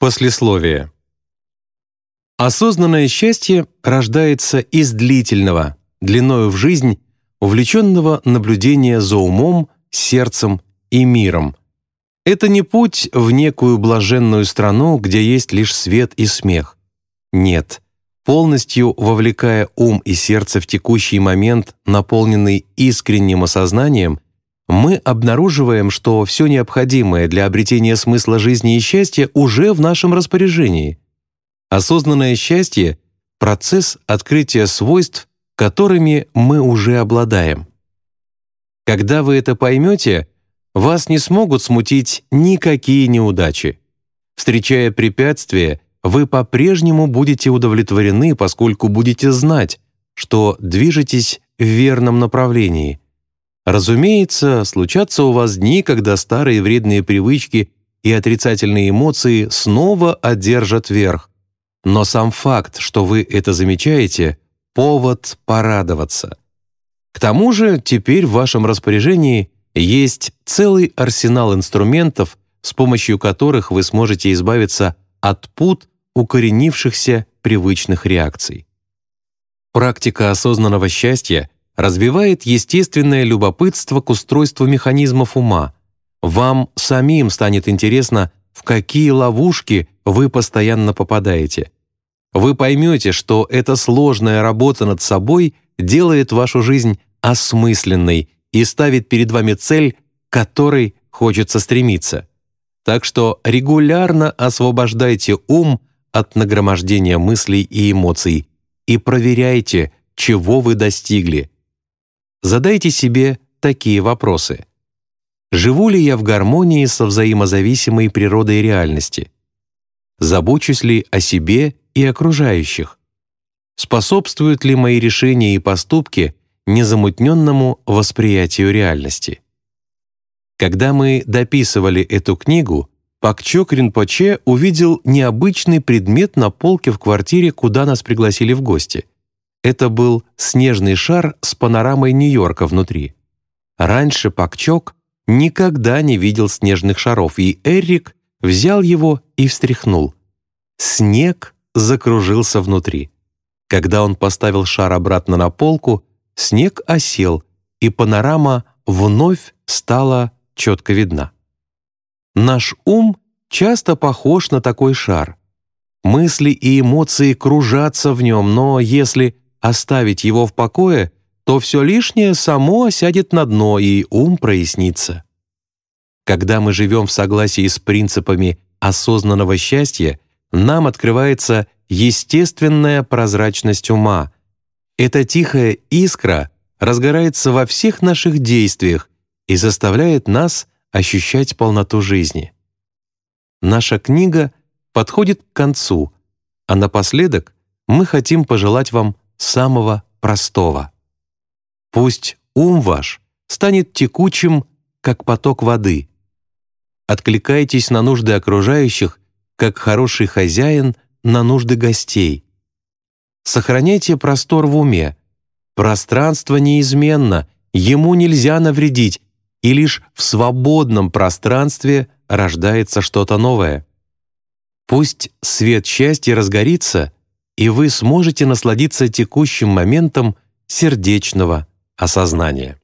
Послесловие. Осознанное счастье рождается из длительного, длиною в жизнь, увлеченного наблюдения за умом, сердцем и миром. Это не путь в некую блаженную страну, где есть лишь свет и смех. Нет, полностью вовлекая ум и сердце в текущий момент, наполненный искренним осознанием, мы обнаруживаем, что все необходимое для обретения смысла жизни и счастья уже в нашем распоряжении. Осознанное счастье — процесс открытия свойств, которыми мы уже обладаем. Когда вы это поймете, вас не смогут смутить никакие неудачи. Встречая препятствия, вы по-прежнему будете удовлетворены, поскольку будете знать, что движетесь в верном направлении — Разумеется, случатся у вас дни, когда старые вредные привычки и отрицательные эмоции снова одержат верх. Но сам факт, что вы это замечаете, повод порадоваться. К тому же теперь в вашем распоряжении есть целый арсенал инструментов, с помощью которых вы сможете избавиться от пут укоренившихся привычных реакций. Практика осознанного счастья развивает естественное любопытство к устройству механизмов ума. Вам самим станет интересно, в какие ловушки вы постоянно попадаете. Вы поймете, что эта сложная работа над собой делает вашу жизнь осмысленной и ставит перед вами цель, к которой хочется стремиться. Так что регулярно освобождайте ум от нагромождения мыслей и эмоций и проверяйте, чего вы достигли – Задайте себе такие вопросы. Живу ли я в гармонии со взаимозависимой природой реальности? Забочусь ли о себе и окружающих? Способствуют ли мои решения и поступки незамутненному восприятию реальности? Когда мы дописывали эту книгу, Пакчок Ринпоче увидел необычный предмет на полке в квартире, куда нас пригласили в гости — это был снежный шар с панорамой Нью-Йорка внутри. Раньше Пакчок никогда не видел снежных шаров, и Эрик взял его и встряхнул. Снег закружился внутри. Когда он поставил шар обратно на полку, снег осел, и панорама вновь стала четко видна. Наш ум часто похож на такой шар. Мысли и эмоции кружатся в нем, но если оставить его в покое, то все лишнее само осядет на дно, и ум прояснится. Когда мы живем в согласии с принципами осознанного счастья, нам открывается естественная прозрачность ума. Эта тихая искра разгорается во всех наших действиях и заставляет нас ощущать полноту жизни. Наша книга подходит к концу, а напоследок мы хотим пожелать вам самого простого. Пусть ум ваш станет текучим, как поток воды. Откликайтесь на нужды окружающих, как хороший хозяин на нужды гостей. Сохраняйте простор в уме. Пространство неизменно, ему нельзя навредить, и лишь в свободном пространстве рождается что-то новое. Пусть свет счастья разгорится — и вы сможете насладиться текущим моментом сердечного осознания.